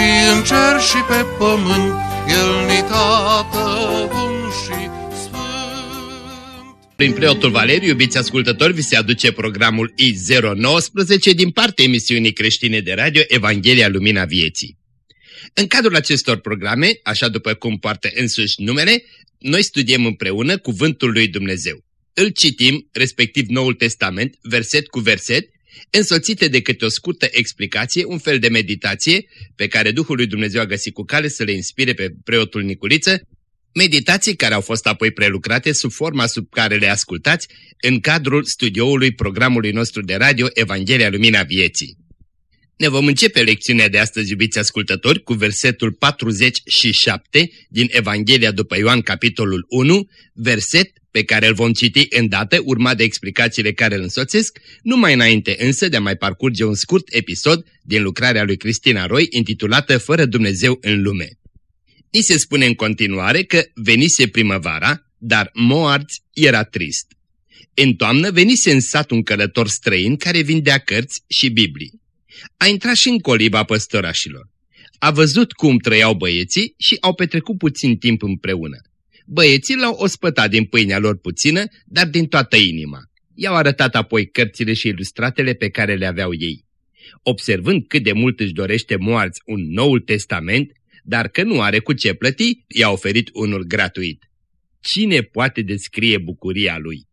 și în cer și pe pământ, El ni tată bun și sfânt. Prin preotul Valeriu, iubiți ascultători, vi se aduce programul I019 din partea emisiunii creștine de radio Evanghelia Lumina Vieții. În cadrul acestor programe, așa după cum poartă însuși numele, noi studiem împreună Cuvântul lui Dumnezeu. Îl citim, respectiv Noul Testament, verset cu verset, însoțite de câte o scurtă explicație, un fel de meditație pe care Duhul lui Dumnezeu a găsit cu cale să le inspire pe preotul Niculiță, meditații care au fost apoi prelucrate sub forma sub care le ascultați în cadrul studioului programului nostru de radio Evanghelia Lumina Vieții. Ne vom începe lecțiunea de astăzi, iubiți ascultători, cu versetul 47 din Evanghelia după Ioan, capitolul 1, verset pe care îl vom citi îndată, urmat de explicațiile care îl însoțesc, numai înainte însă de a mai parcurge un scurt episod din lucrarea lui Cristina Roy, intitulată Fără Dumnezeu în lume. Ni se spune în continuare că venise primăvara, dar Moarți era trist. În toamnă venise în sat un călător străin care vindea cărți și Biblii. A intrat și în coliba păstorașilor. A văzut cum trăiau băieții și au petrecut puțin timp împreună. Băieții l-au ospătat din pâinea lor puțină, dar din toată inima. I-au arătat apoi cărțile și ilustratele pe care le aveau ei. Observând cât de mult își dorește moarți un Noul Testament, dar că nu are cu ce plăti, i-a oferit unul gratuit. Cine poate descrie bucuria lui?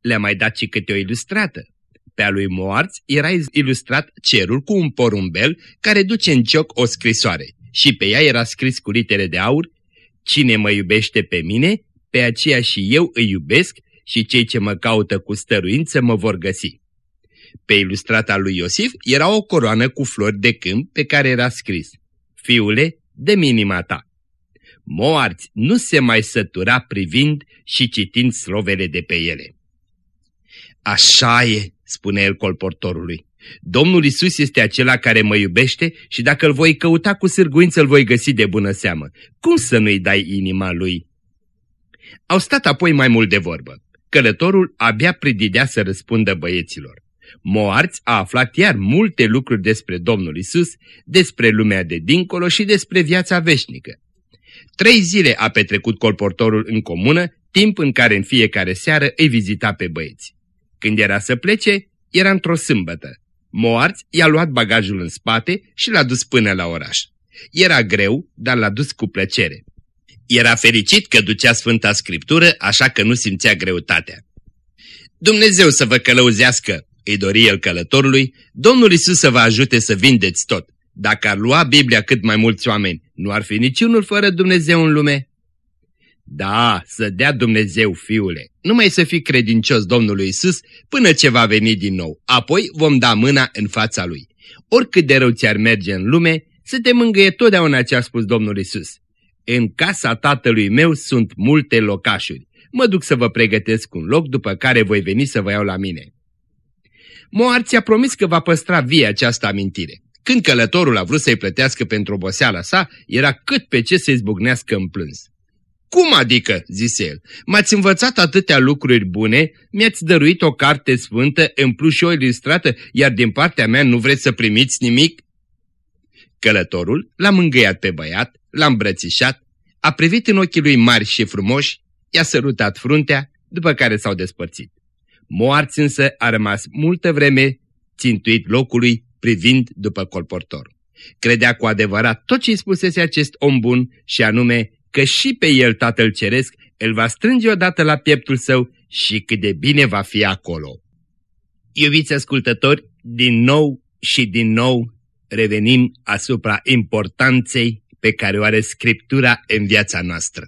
Le-a mai dat și câte o ilustrată. Pe a lui Moarți era ilustrat cerul cu un porumbel care duce în cioc o scrisoare și pe ea era scris cu litere de aur Cine mă iubește pe mine, pe aceea și eu îi iubesc și cei ce mă caută cu stăruință mă vor găsi. Pe ilustrata lui Iosif era o coroană cu flori de câmp pe care era scris Fiule, de minima ta. Moarți nu se mai sătura privind și citind slovele de pe ele. Așa e, spune el colportorului. Domnul Isus este acela care mă iubește și dacă îl voi căuta cu sârguință îl voi găsi de bună seamă. Cum să nu-i dai inima lui? Au stat apoi mai mult de vorbă. Călătorul abia prididea să răspundă băieților. Moarți a aflat iar multe lucruri despre Domnul Isus, despre lumea de dincolo și despre viața veșnică. Trei zile a petrecut colportorul în comună, timp în care în fiecare seară îi vizita pe băieți. Când era să plece, era într-o sâmbătă. Moarți i-a luat bagajul în spate și l-a dus până la oraș. Era greu, dar l-a dus cu plăcere. Era fericit că ducea Sfânta Scriptură, așa că nu simțea greutatea. Dumnezeu să vă călăuzească, îi dori el călătorului, Domnul Isus să vă ajute să vindeți tot. Dacă ar lua Biblia cât mai mulți oameni, nu ar fi niciunul fără Dumnezeu în lume? Da, să dea Dumnezeu, fiule, numai să fii credincios Domnului Isus până ce va veni din nou. Apoi vom da mâna în fața Lui. Oricât de rău ți-ar merge în lume, să te mângâie totdeauna ce a spus Domnul Isus. În casa tatălui meu sunt multe locașuri. Mă duc să vă pregătesc un loc, după care voi veni să vă iau la mine. Moar ți-a promis că va păstra vie această amintire. Când călătorul a vrut să-i plătească pentru oboseala sa, era cât pe ce să-i zbucnească în plâns. Cum adică?" zise el. M-ați învățat atâtea lucruri bune, mi-ați dăruit o carte sfântă, în plus și o ilustrată, iar din partea mea nu vreți să primiți nimic?" Călătorul l-a mângâiat pe băiat, l-a îmbrățișat, a privit în ochii lui mari și frumoși, i-a sărutat fruntea, după care s-au despărțit. Moarți însă a rămas multă vreme țintuit locului, privind după colportor. Credea cu adevărat tot ce-i spusese acest om bun și anume că și pe el Tatăl Ceresc îl va strânge odată la pieptul său și cât de bine va fi acolo. Iubiți ascultători, din nou și din nou revenim asupra importanței pe care o are Scriptura în viața noastră.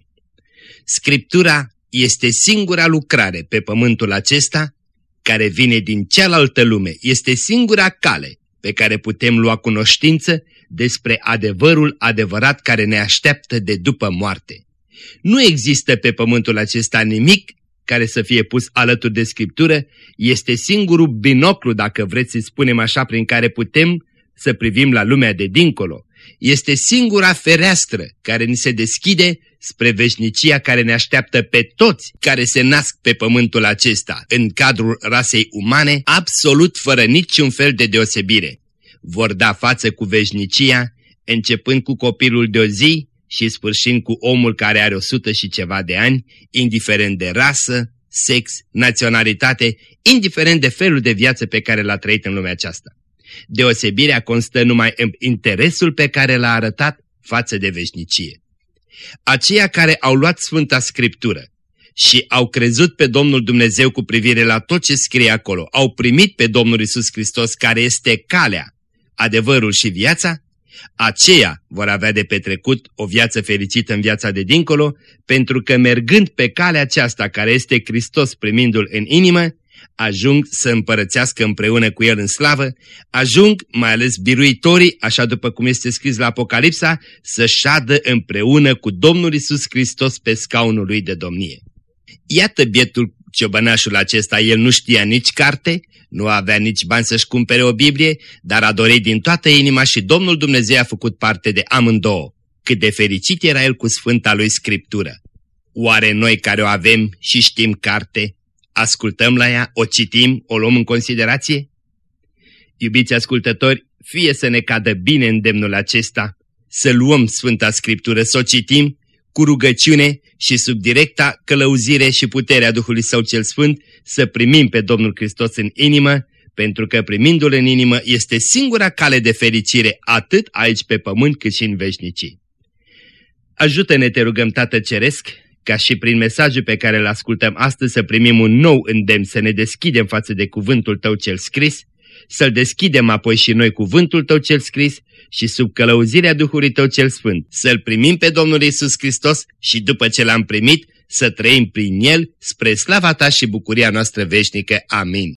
Scriptura este singura lucrare pe pământul acesta care vine din cealaltă lume, este singura cale pe care putem lua cunoștință despre adevărul adevărat care ne așteaptă de după moarte. Nu există pe pământul acesta nimic care să fie pus alături de Scriptură, este singurul binoclu, dacă vreți să spunem așa, prin care putem să privim la lumea de dincolo. Este singura fereastră care ni se deschide spre veșnicia care ne așteaptă pe toți care se nasc pe pământul acesta, în cadrul rasei umane, absolut fără niciun fel de deosebire. Vor da față cu veșnicia, începând cu copilul de o zi și sfârșind cu omul care are o sută și ceva de ani, indiferent de rasă, sex, naționalitate, indiferent de felul de viață pe care l-a trăit în lumea aceasta. Deosebirea constă numai în interesul pe care l-a arătat față de veșnicie. Aceia care au luat Sfânta Scriptură și au crezut pe Domnul Dumnezeu cu privire la tot ce scrie acolo, au primit pe Domnul Isus Hristos care este calea, adevărul și viața, aceia vor avea de petrecut o viață fericită în viața de dincolo, pentru că mergând pe calea aceasta care este Hristos primindu-L în inimă, ajung să împărățească împreună cu El în slavă, ajung, mai ales biruitorii, așa după cum este scris la Apocalipsa, să șadă împreună cu Domnul Isus Hristos pe scaunul lui de domnie. Iată bietul ciobănașul acesta, el nu știa nici carte, nu avea nici bani să-și cumpere o Biblie, dar a dorit din toată inima și Domnul Dumnezeu a făcut parte de amândouă. Cât de fericit era el cu Sfânta lui Scriptură. Oare noi care o avem și știm carte, ascultăm la ea, o citim, o luăm în considerație? Iubiți ascultători, fie să ne cadă bine îndemnul acesta, să luăm Sfânta Scriptură, să o citim cu rugăciune și sub directa călăuzire și puterea Duhului Său cel Sfânt să primim pe Domnul Hristos în inimă, pentru că primindu-L în inimă este singura cale de fericire atât aici pe pământ cât și în veșnicii. Ajută-ne, te rugăm, Tată Ceresc, ca și prin mesajul pe care îl ascultăm astăzi să primim un nou îndemn să ne deschidem față de cuvântul Tău cel scris, să-L deschidem apoi și noi cuvântul Tău cel scris și sub călăuzirea Duhului Tău cel Sfânt, să-L primim pe Domnul Isus Hristos și după ce L-am primit, să trăim prin El spre slava Ta și bucuria noastră veșnică. Amin.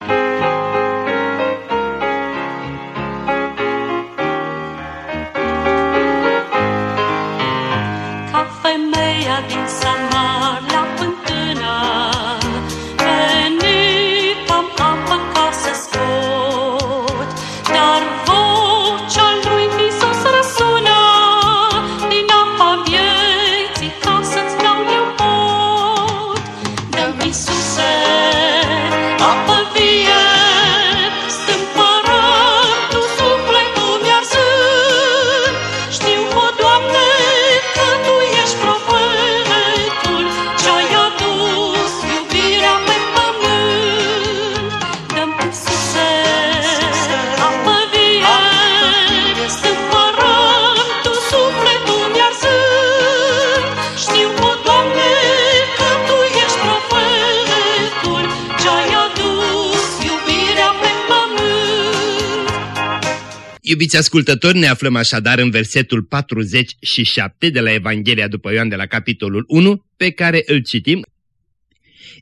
Iubiți ascultători, ne aflăm așadar în versetul 47 de la Evanghelia după Ioan de la capitolul 1, pe care îl citim.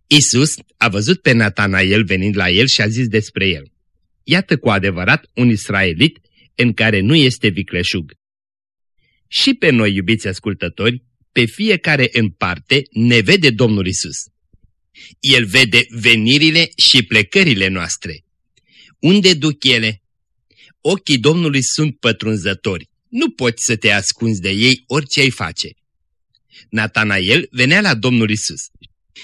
Isus a văzut pe Natanael venind la el și a zis despre el. Iată cu adevărat un israelit în care nu este vicleșug. Și pe noi, iubiți ascultători, pe fiecare în parte ne vede Domnul Isus. El vede venirile și plecările noastre. Unde duc ele? Ochii Domnului sunt pătrunzători. Nu poți să te ascunzi de ei orice ai face. Natanael venea la Domnul Isus.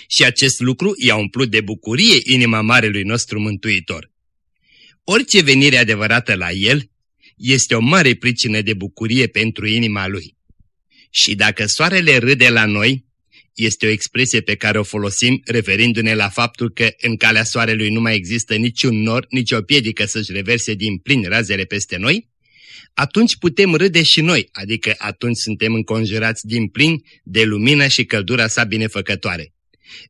Și acest lucru i-a umplut de bucurie inima Marelui nostru Mântuitor. Orice venire adevărată la el este o mare pricină de bucurie pentru inima lui. Și dacă soarele râde la noi, este o expresie pe care o folosim referindu-ne la faptul că în calea soarelui nu mai există niciun nor, nici o piedică să-și reverse din plin razele peste noi, atunci putem râde și noi, adică atunci suntem înconjurați din plin de lumină și căldura sa binefăcătoare.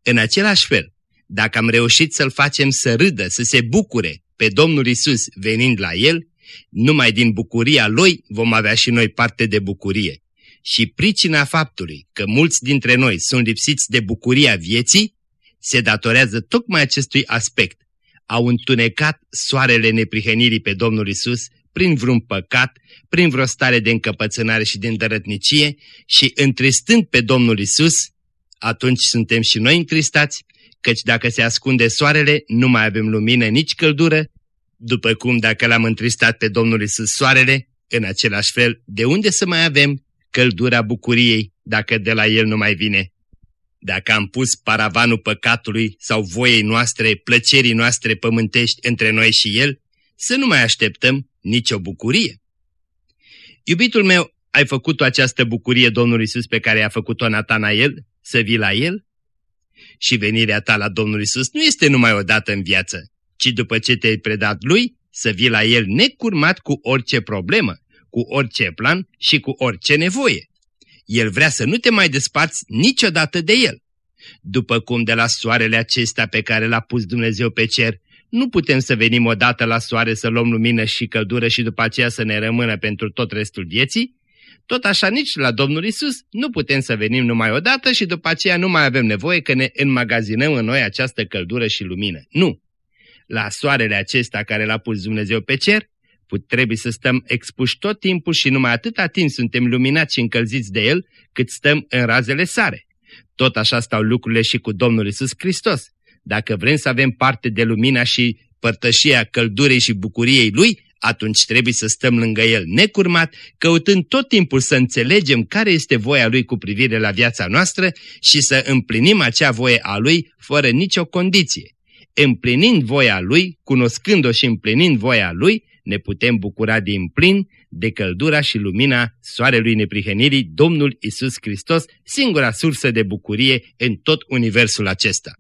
În același fel, dacă am reușit să-L facem să râdă, să se bucure pe Domnul Isus venind la El, numai din bucuria Lui vom avea și noi parte de bucurie și pricina faptului că mulți dintre noi sunt lipsiți de bucuria vieții, se datorează tocmai acestui aspect. Au întunecat soarele neprihănirii pe Domnul Isus prin vreun păcat, prin vreo stare de încăpățânare și de îndărătnicie și întristând pe Domnul Isus, atunci suntem și noi întristați, căci dacă se ascunde soarele, nu mai avem lumină, nici căldură, după cum dacă l-am întristat pe Domnul Isus soarele, în același fel, de unde să mai avem căldura bucuriei dacă de la El nu mai vine? Dacă am pus paravanul păcatului sau voiei noastre, plăcerii noastre pământești între noi și El, să nu mai așteptăm nicio bucurie. Iubitul meu, ai făcut această bucurie Domnului Isus pe care a făcut-o Natanael, să vii la El? Și venirea ta la Domnul Isus nu este numai o dată în viață, ci după ce te-ai predat Lui, să vii la El necurmat cu orice problemă, cu orice plan și cu orice nevoie. El vrea să nu te mai desparți niciodată de El. După cum de la soarele acesta pe care l-a pus Dumnezeu pe cer, nu putem să venim odată la soare să luăm lumină și căldură și după aceea să ne rămână pentru tot restul vieții, tot așa nici la Domnul Isus nu putem să venim numai odată și după aceea nu mai avem nevoie că ne înmagazinăm în noi această căldură și lumină. Nu! La soarele acesta care l-a pus Dumnezeu pe cer, trebuie să stăm expuși tot timpul și numai atâta timp suntem luminați și încălziți de El, cât stăm în razele sare. Tot așa stau lucrurile și cu Domnul Isus Hristos. Dacă vrem să avem parte de lumina și părtășia căldurii și bucuriei Lui, atunci trebuie să stăm lângă El necurmat, căutând tot timpul să înțelegem care este voia Lui cu privire la viața noastră și să împlinim acea voie a Lui fără nicio condiție. Împlinind voia Lui, cunoscând-o și împlinind voia Lui, ne putem bucura din plin de căldura și lumina soarelui neprihănirii, Domnul Isus Hristos, singura sursă de bucurie în tot universul acesta.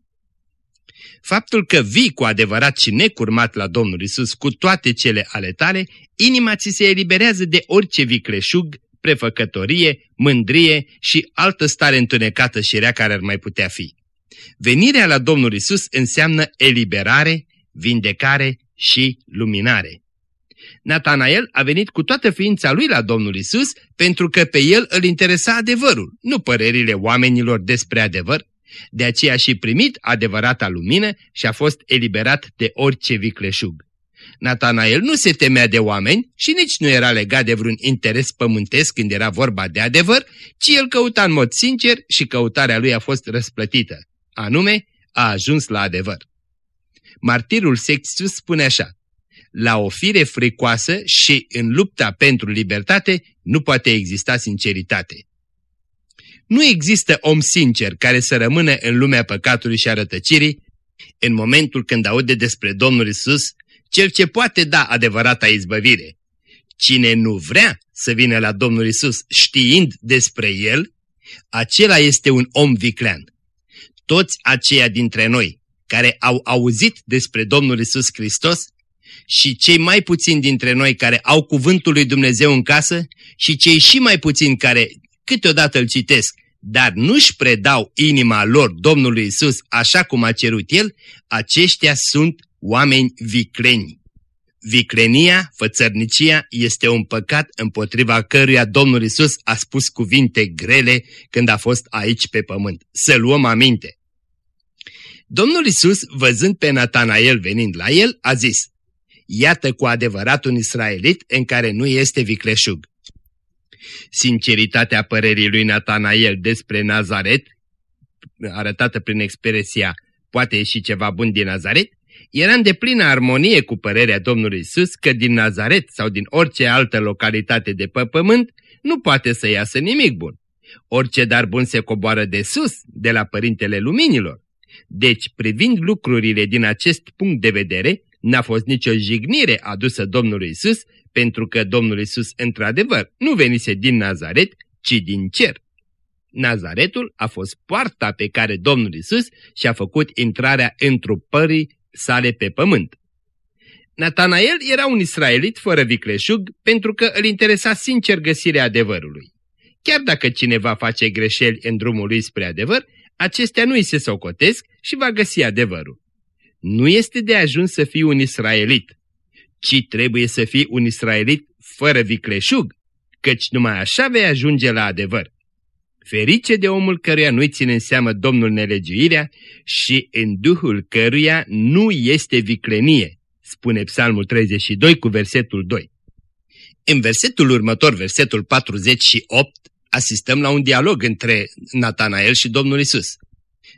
Faptul că vii cu adevărat și necurmat la Domnul Isus cu toate cele ale tale, inima ți se eliberează de orice vicleșug, prefăcătorie, mândrie și altă stare întunecată și rea care ar mai putea fi. Venirea la Domnul Isus înseamnă eliberare, vindecare și luminare. Natanael a venit cu toată ființa lui la Domnul Isus pentru că pe el îl interesa adevărul, nu părerile oamenilor despre adevăr. De aceea și primit adevărata lumină și a fost eliberat de orice vicleșug. Natanael nu se temea de oameni și nici nu era legat de vreun interes pământesc când era vorba de adevăr, ci el căuta în mod sincer și căutarea lui a fost răsplătită. Anume, a ajuns la adevăr. Martirul Sexius spune așa, la o fire fricoasă și în lupta pentru libertate nu poate exista sinceritate. Nu există om sincer care să rămână în lumea păcatului și arătăcirii în momentul când aude despre Domnul Isus, cel ce poate da adevărata izbăvire. Cine nu vrea să vină la Domnul Isus știind despre El, acela este un om viclean. Toți aceia dintre noi care au auzit despre Domnul Isus Hristos și cei mai puțini dintre noi care au cuvântul lui Dumnezeu în casă și cei și mai puțini care câteodată îl citesc, dar nu-și predau inima lor Domnului Isus așa cum a cerut El, aceștia sunt oameni vicleni. Viclenia, fățărnicia, este un păcat împotriva căruia Domnul Isus a spus cuvinte grele când a fost aici pe pământ. Să luăm aminte. Domnul Isus, văzând pe Natanael venind la el, a zis, Iată cu adevărat un israelit în care nu este vicleșug. Sinceritatea părerii lui Natanael despre Nazaret, arătată prin expresia poate ieși ceva bun din Nazaret, era în deplină armonie cu părerea Domnului Isus că din Nazaret sau din orice altă localitate de pe pământ nu poate să iasă nimic bun. Orice dar bun se coboară de sus, de la Părintele Luminilor. Deci, privind lucrurile din acest punct de vedere, N-a fost nicio jignire adusă Domnului Isus, pentru că Domnul Isus, într-adevăr, nu venise din Nazaret, ci din cer. Nazaretul a fost poarta pe care Domnul Isus și-a făcut intrarea întrupării sale pe pământ. Natanael era un israelit fără vicleșug pentru că îl interesa sincer găsirea adevărului. Chiar dacă cineva face greșeli în drumul lui spre adevăr, acestea nu îi se socotesc și va găsi adevărul nu este de ajuns să fii un israelit, ci trebuie să fii un israelit fără vicleșug, căci numai așa vei ajunge la adevăr. Ferice de omul căruia nu-i ține în seamă Domnul nelegiuirea și în duhul căruia nu este viclenie, spune Psalmul 32 cu versetul 2. În versetul următor, versetul 48, asistăm la un dialog între Natanael și Domnul Isus.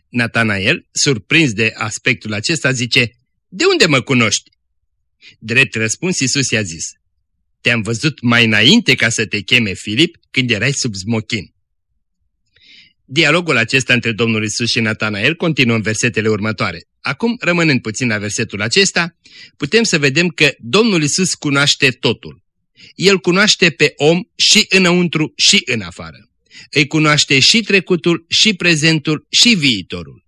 Natanael, surprins de aspectul acesta, zice, De unde mă cunoști? Drept răspuns, Isus i-a zis, Te-am văzut mai înainte ca să te cheme Filip când erai sub smochin. Dialogul acesta între Domnul Isus și Natanael continuă în versetele următoare. Acum, rămânând puțin la versetul acesta, putem să vedem că Domnul Isus cunoaște totul. El cunoaște pe om și înăuntru și în afară. Îi cunoaște și trecutul, și prezentul, și viitorul.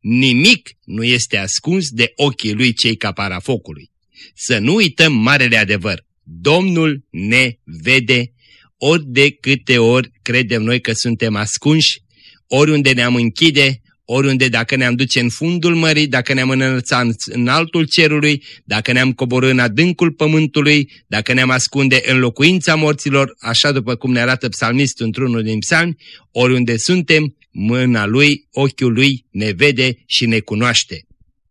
Nimic nu este ascuns de ochii lui cei ca parafocului. Să nu uităm marele adevăr. Domnul ne vede ori de câte ori credem noi că suntem ascunși, oriunde ne-am închide, oriunde dacă ne-am duce în fundul mării, dacă ne-am înălța în altul cerului, dacă ne-am coborât în adâncul pământului, dacă ne-am ascunde în locuința morților, așa după cum ne arată psalmistul într-unul din psalmi, oriunde suntem, mâna lui, ochiul lui ne vede și ne cunoaște.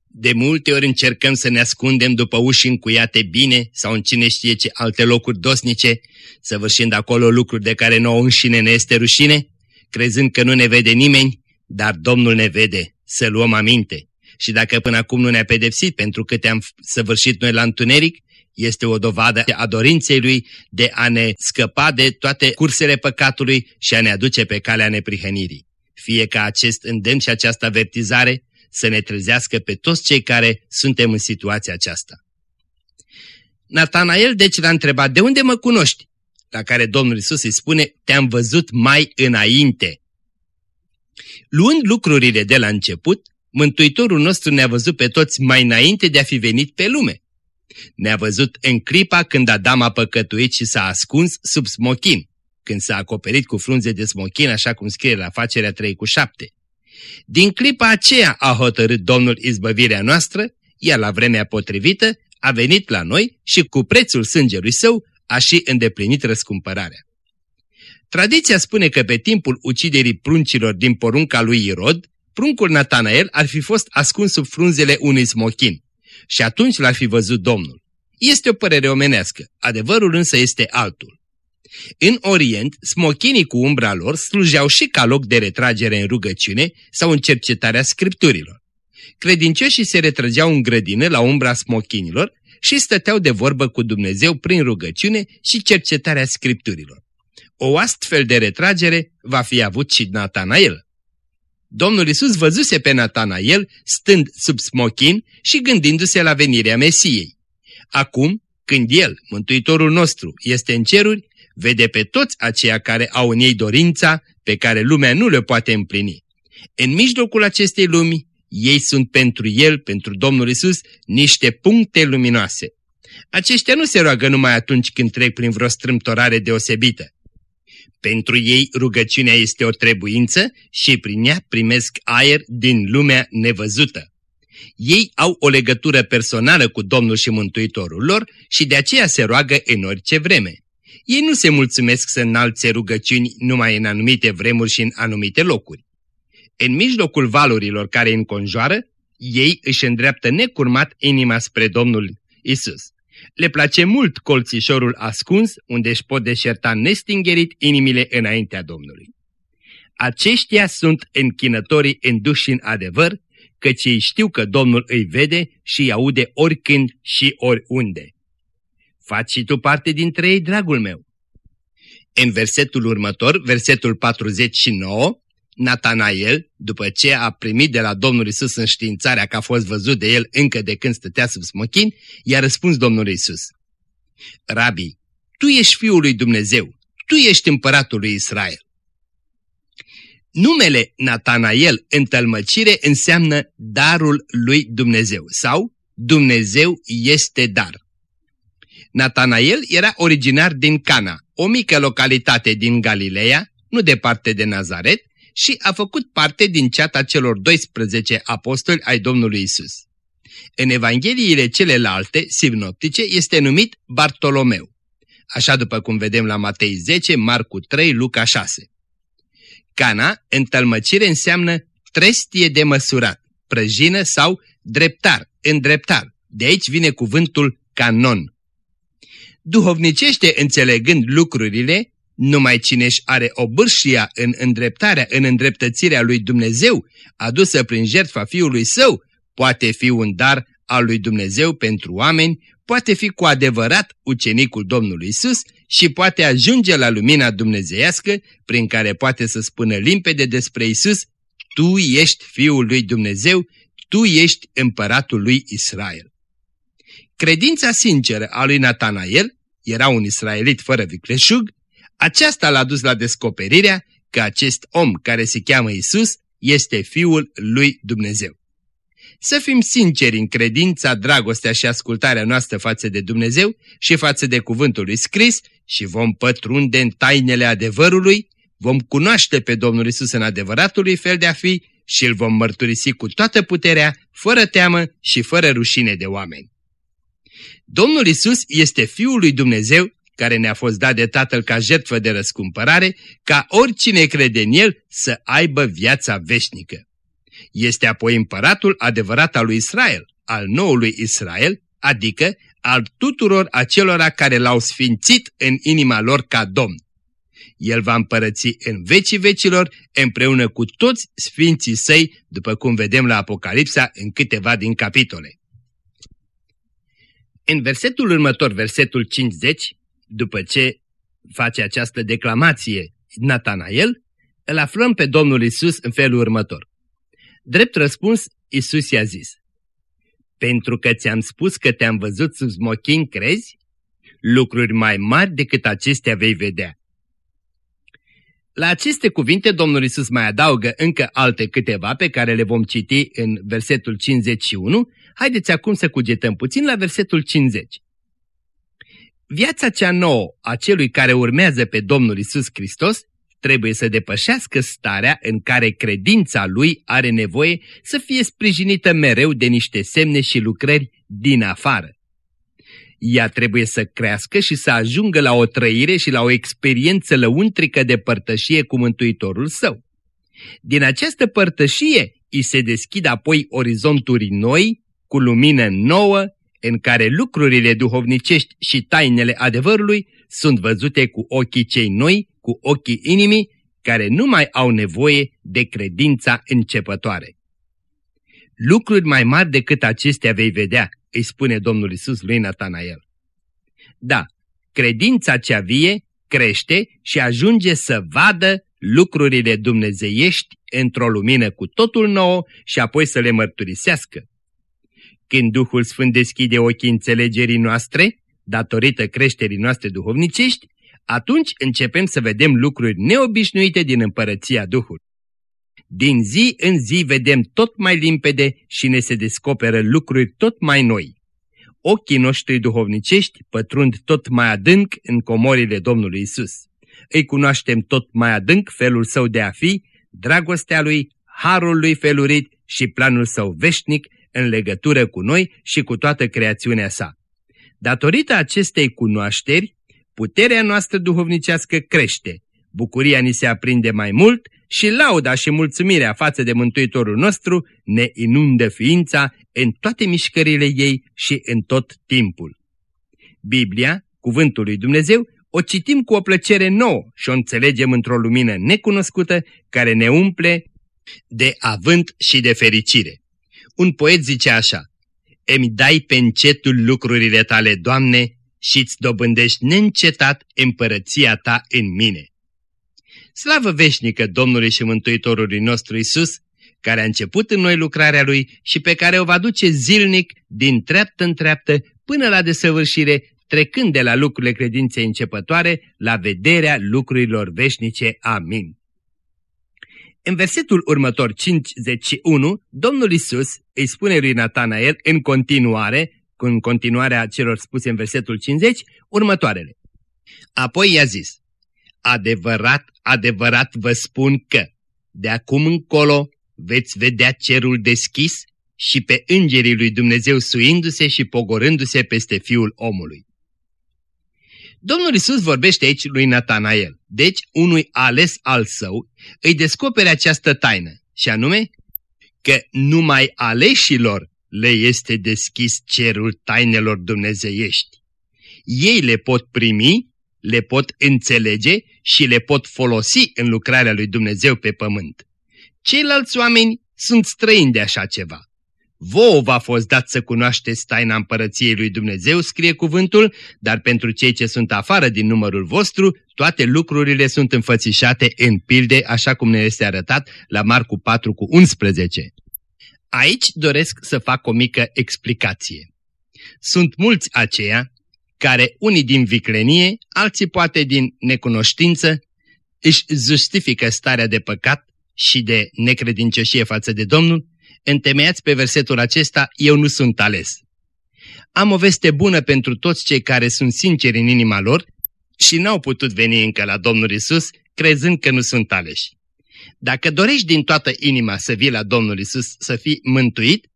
De multe ori încercăm să ne ascundem după uși încuiate bine sau în cine știe ce alte locuri dosnice, săvârșind acolo lucruri de care nouă înșine ne este rușine, crezând că nu ne vede nimeni, dar Domnul ne vede, să luăm aminte. Și dacă până acum nu ne-a pedepsit pentru că te-am săvârșit noi la întuneric, este o dovadă a dorinței Lui de a ne scăpa de toate cursele păcatului și a ne aduce pe calea neprihănirii. Fie ca acest îndemn și această avertizare să ne trezească pe toți cei care suntem în situația aceasta. Natanael deci l-a întrebat, de unde mă cunoști? La care Domnul Isus îi spune, te-am văzut mai înainte. Luând lucrurile de la început, Mântuitorul nostru ne-a văzut pe toți mai înainte de a fi venit pe lume. Ne-a văzut în clipa când Adam a păcătuit și s-a ascuns sub smochin, când s-a acoperit cu frunze de smochin, așa cum scrie la facerea 3 cu 7. Din clipa aceea a hotărât Domnul izbăvirea noastră, iar la vremea potrivită a venit la noi și cu prețul sângelui său a și îndeplinit răscumpărarea. Tradiția spune că pe timpul uciderii pruncilor din porunca lui Irod, pruncul Natanael ar fi fost ascuns sub frunzele unui smochin și atunci l-ar fi văzut Domnul. Este o părere omenească, adevărul însă este altul. În Orient, smochinii cu umbra lor slujeau și ca loc de retragere în rugăciune sau în cercetarea scripturilor. Credincioșii se retrăgeau în grădină la umbra smochinilor și stăteau de vorbă cu Dumnezeu prin rugăciune și cercetarea scripturilor. O astfel de retragere va fi avut și Natanael. Domnul Isus văzuse pe Natanael stând sub smochin și gândindu-se la venirea Mesiei. Acum, când El, Mântuitorul nostru, este în ceruri, vede pe toți aceia care au în ei dorința pe care lumea nu le poate împlini. În mijlocul acestei lumi, ei sunt pentru El, pentru Domnul Isus, niște puncte luminoase. Aceștia nu se roagă numai atunci când trec prin vreo strâmtorare deosebită. Pentru ei rugăciunea este o trebuință și prin ea primesc aer din lumea nevăzută. Ei au o legătură personală cu Domnul și Mântuitorul lor și de aceea se roagă în orice vreme. Ei nu se mulțumesc să înalțe rugăciuni numai în anumite vremuri și în anumite locuri. În mijlocul valurilor care îi înconjoară, ei își îndreaptă necurmat inima spre Domnul Isus. Le place mult colțișorul ascuns, unde își pot deșerta nestingerit inimile înaintea Domnului. Aceștia sunt închinătorii în duș și în adevăr, căci ei știu că Domnul îi vede și îi aude oricând și oriunde. Faci și tu parte dintre ei, dragul meu. În versetul următor, versetul 49, Natanael, după ce a primit de la Domnul Isus înștiințarea că a fost văzut de el încă de când stătea sub smochin, i-a răspuns Domnul Isus. Rabi, tu ești Fiul lui Dumnezeu, tu ești împăratul lui Israel. Numele Natanael în tălmăcire înseamnă darul lui Dumnezeu sau Dumnezeu este dar. Natanael era originar din Cana, o mică localitate din Galileea, nu departe de Nazaret, și a făcut parte din ceata celor 12 apostoli ai Domnului Isus. În Evangheliile celelalte, sinoptice, este numit Bartolomeu, așa după cum vedem la Matei 10, Marcu 3, Luca 6. Cana, în tălmăcire, înseamnă trestie de măsurat, prăjină sau dreptar, îndreptar. De aici vine cuvântul canon. duhovnicește înțelegând lucrurile, numai cine își are bârșia în îndreptarea, în îndreptățirea lui Dumnezeu, adusă prin jertfa Fiului Său, poate fi un dar al lui Dumnezeu pentru oameni, poate fi cu adevărat ucenicul Domnului Isus și poate ajunge la lumina dumnezeiască prin care poate să spună limpede despre Isus, Tu ești Fiul lui Dumnezeu, Tu ești împăratul lui Israel. Credința sinceră a lui Natanael, era un israelit fără vicleșug, aceasta l-a dus la descoperirea că acest om care se cheamă Isus este Fiul lui Dumnezeu. Să fim sinceri în credința, dragostea și ascultarea noastră față de Dumnezeu și față de cuvântul lui scris și vom pătrunde în tainele adevărului, vom cunoaște pe Domnul Isus în adevăratului fel de a fi și îl vom mărturisi cu toată puterea, fără teamă și fără rușine de oameni. Domnul Isus este Fiul lui Dumnezeu care ne-a fost dat de Tatăl ca jertfă de răscumpărare, ca oricine crede în El să aibă viața veșnică. Este apoi împăratul adevărat al lui Israel, al noului Israel, adică al tuturor acelora care l-au sfințit în inima lor ca Domn. El va împărăți în vecii vecilor împreună cu toți sfinții săi, după cum vedem la Apocalipsa în câteva din capitole. În versetul următor, versetul 50, după ce face această declamație Natanael, îl aflăm pe Domnul Isus în felul următor. Drept răspuns, Isus i-a zis, Pentru că ți-am spus că te-am văzut sub smochin, crezi? Lucruri mai mari decât acestea vei vedea. La aceste cuvinte Domnul Isus mai adaugă încă alte câteva pe care le vom citi în versetul 51. Haideți acum să cugetăm puțin la versetul 50. Viața cea nouă a celui care urmează pe Domnul Isus Hristos trebuie să depășească starea în care credința lui are nevoie să fie sprijinită mereu de niște semne și lucrări din afară. Ea trebuie să crească și să ajungă la o trăire și la o experiență lăuntrică de părtășie cu Mântuitorul său. Din această părtășie îi se deschid apoi orizonturi noi, cu lumină nouă, în care lucrurile duhovnicești și tainele adevărului sunt văzute cu ochii cei noi, cu ochii inimii, care nu mai au nevoie de credința începătoare. Lucruri mai mari decât acestea vei vedea, îi spune Domnul Isus lui Natanael. Da, credința cea vie crește și ajunge să vadă lucrurile dumnezeiești într-o lumină cu totul nouă și apoi să le mărturisească. Când Duhul Sfânt deschide ochii înțelegerii noastre, datorită creșterii noastre duhovnicești, atunci începem să vedem lucruri neobișnuite din împărăția Duhului. Din zi în zi vedem tot mai limpede și ne se descoperă lucruri tot mai noi. Ochii noștri duhovnicești pătrund tot mai adânc în comorile Domnului Isus. Îi cunoaștem tot mai adânc felul său de a fi, dragostea lui, harul lui felurit și planul său veșnic în legătură cu noi și cu toată creațiunea sa. Datorită acestei cunoașteri, puterea noastră duhovnicească crește, bucuria ni se aprinde mai mult și lauda și mulțumirea față de Mântuitorul nostru ne inundă ființa în toate mișcările ei și în tot timpul. Biblia, cuvântul lui Dumnezeu, o citim cu o plăcere nouă și o înțelegem într-o lumină necunoscută care ne umple de avânt și de fericire. Un poet zice așa, Îmi dai pe încetul lucrurile tale, Doamne, și îți dobândești neîncetat împărăția ta în mine. Slavă veșnică Domnului și Mântuitorului nostru Isus, care a început în noi lucrarea Lui și pe care o va duce zilnic din treaptă în treaptă până la desăvârșire, trecând de la lucrurile credinței începătoare la vederea lucrurilor veșnice. Amin. În versetul următor 51, Domnul Isus îi spune lui Natanael în continuare, în continuarea celor spuse în versetul 50, următoarele. Apoi i-a zis, adevărat, adevărat vă spun că de acum încolo veți vedea cerul deschis și pe îngerii lui Dumnezeu suindu-se și pogorându-se peste fiul omului. Domnul Isus vorbește aici lui Natanael, deci unui ales al său îi descopere această taină, și anume că numai aleșilor le este deschis cerul tainelor dumnezeiești. ei le pot primi, le pot înțelege și le pot folosi în lucrarea lui Dumnezeu pe pământ. Ceilalți oameni sunt străini de așa ceva. Vouă v-a fost dat să cunoașteți taina împărăției lui Dumnezeu, scrie cuvântul, dar pentru cei ce sunt afară din numărul vostru, toate lucrurile sunt înfățișate în pilde, așa cum ne este arătat la Marcu 4 cu 11. Aici doresc să fac o mică explicație. Sunt mulți aceia care, unii din viclenie, alții poate din necunoștință, își justifică starea de păcat și de necredincioșie față de Domnul, întemeiați pe versetul acesta, eu nu sunt ales. Am o veste bună pentru toți cei care sunt sinceri în inima lor și n-au putut veni încă la Domnul Isus, crezând că nu sunt aleși. Dacă dorești din toată inima să vii la Domnul Isus să fii mântuit,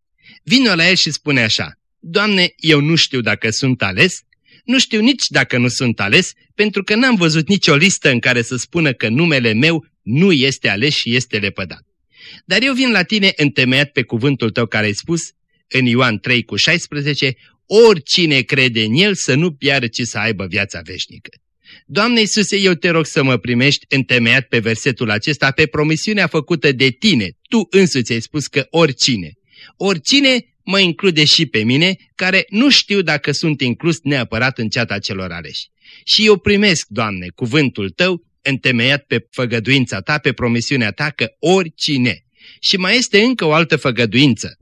vină la El și spune așa, Doamne, eu nu știu dacă sunt ales, nu știu nici dacă nu sunt ales, pentru că n-am văzut nicio listă în care să spună că numele meu nu este ales și este lepădat. Dar eu vin la tine întemeiat pe cuvântul tău care ai spus în Ioan 3 cu 16, oricine crede în el să nu piară, ci să aibă viața veșnică. Doamne Iisuse, eu te rog să mă primești întemeiat pe versetul acesta, pe promisiunea făcută de tine. Tu însuți ai spus că oricine. Oricine mă include și pe mine, care nu știu dacă sunt inclus neapărat în ceata celor aleși. Și eu primesc, Doamne, cuvântul Tău, întemeiat pe făgăduința Ta, pe promisiunea Ta, că oricine. Și mai este încă o altă făgăduință.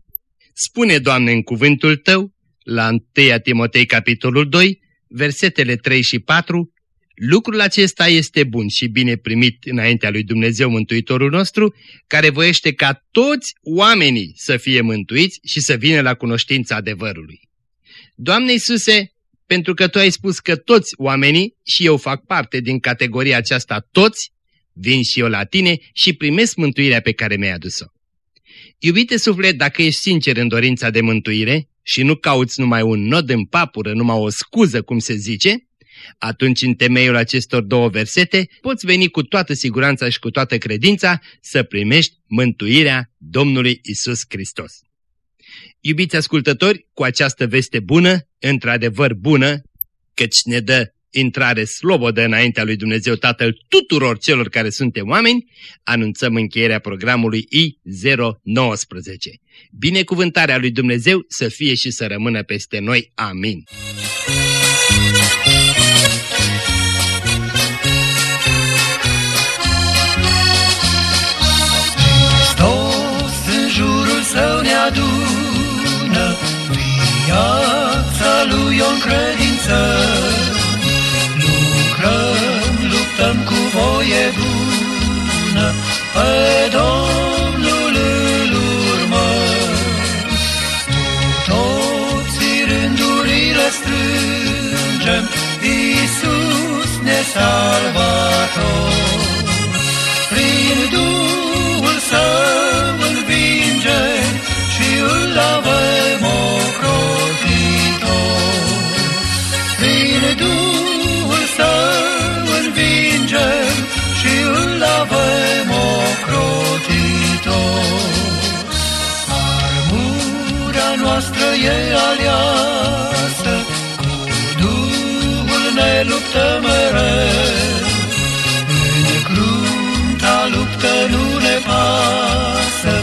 Spune, Doamne, în cuvântul Tău, la 1 Timotei capitolul 2, versetele 3 și 4, Lucrul acesta este bun și bine primit înaintea lui Dumnezeu Mântuitorul nostru, care voiește ca toți oamenii să fie mântuiți și să vină la cunoștința adevărului. Doamne Iisuse, pentru că Tu ai spus că toți oamenii, și eu fac parte din categoria aceasta toți, vin și eu la Tine și primesc mântuirea pe care mi-ai adus-o. Iubite suflet, dacă ești sincer în dorința de mântuire și nu cauți numai un nod în papură, numai o scuză, cum se zice, atunci în temeiul acestor două versete poți veni cu toată siguranța și cu toată credința să primești mântuirea Domnului Isus Hristos. Iubiți ascultători, cu această veste bună, într-adevăr bună, căci ne dă intrare slobodă înaintea lui Dumnezeu Tatăl tuturor celor care suntem oameni, anunțăm încheierea programului I-019. Binecuvântarea lui Dumnezeu să fie și să rămână peste noi. Amin. Viața lui o credință. Lucrăm, luptăm cu voie bună, pe Domnul îl urmăm. Toți rândurile strângem, Iisus ne salvator. Prin Duhul Său învingem și îl avem ocrotitor. Prin Duhul Său învingem și îl avem ocrotitor. Armura noastră e aliasă, cu Duhul ne luptă mereu. În crunta luptă nu ne pasă,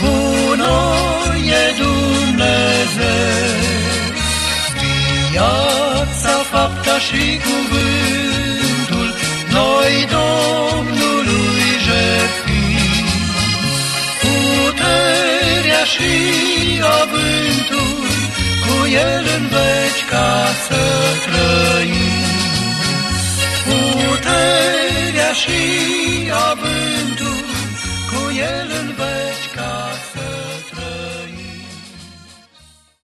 cu noi e Dumnezeu. Viața, fapta și cuvântul, noi Domnului jertfim. Puterea și avântul, cu el în veci ca să trăim. Puterea și avântul, cu el în veci